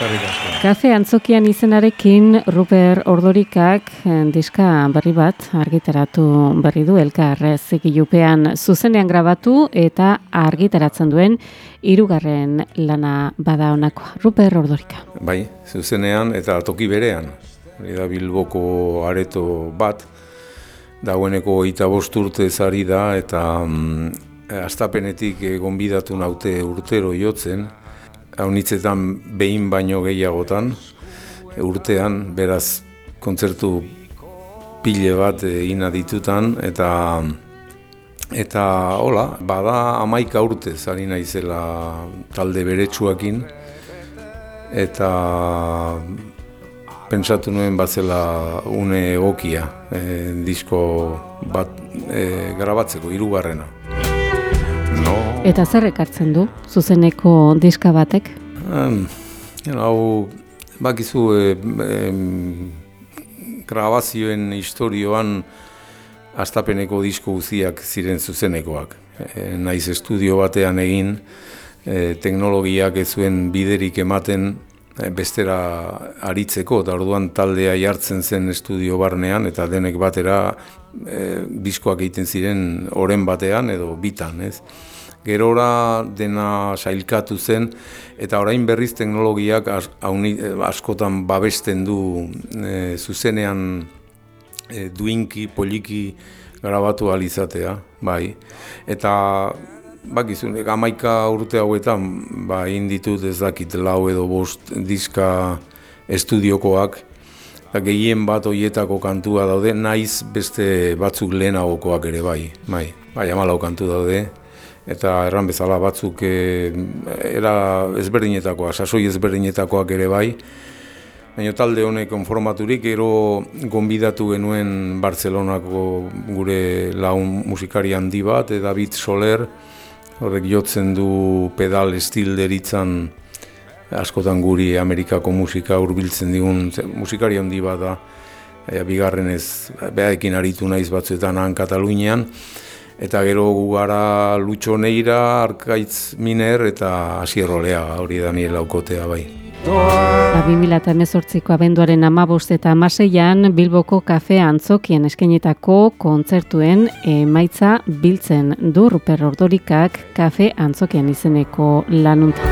Kafe antzokian izenarekin Ruper Ordorikak eh, diska berri bat argitaratu berri du elkarrez egilupean zuzenean grabatu eta argitaratzen duen hirugarren lana bada honako. Ruper Ordorika. Bai, zuzenean eta toki berean. Hori da Bilboko areto bat, dagoeneko eta bost urte zari da eta mm, astapenetik gonbidatu naute urtero jotzen, haunitzetan behin baino gehiagotan, urtean, beraz kontzertu pile bat egin ditutan eta eta hola, bada amaika urte zari naizela talde beretsuakin eta pentsatu nuen batzela une egokia e, disko bat e, grabatzeko hirugarrena. Eta zer ekartzen du zuzeneko diska batek? Um, hau bakizu e, grabazioen historioan astapeneko disko guziak ziren zuzenekoak. E, naiz estudio batean egin, e, teknologiak ez zuen biderik ematen bestera aritzeko, eta orduan taldea jartzen zen estudio barnean, eta denek batera e, diskoak egiten ziren oren batean edo bitan, ez? Gerora dena sailkatu zen, eta orain berriz teknologiak eh, askotan babesten du e, zuzenean e, duinki, poliki grabatu alizatea, bai. Eta bakizun, amaika urte hauetan, ba, inditut ez dakit lau edo bost diska estudiokoak, eta gehien bat hoietako kantua daude, naiz beste batzuk lehenagokoak ere bai, bai, bai, amalau kantu daude, eta erran bezala batzuk e, era ezberdinetakoak, sasoi ezberdinetakoak ere bai, Baina talde honek konformaturik, ero gonbidatu genuen Barcelonako gure laun musikari handi bat, David Soler, horrek jotzen du pedal estil deritzan askotan guri Amerikako musika hurbiltzen digun musikari handi bat da e, bigarren ez aritu naiz batzuetan han Katalunian eta gero gugara Lutxo Neira, Arkaitz Miner eta Asierrolea hori Daniel Laukotea bai. La 2018ko abenduaren amabost eta amaseian Bilboko kafe antzokien eskenetako kontzertuen emaitza biltzen du Ruper Ordorikak kafe antzokien izeneko lanuntan.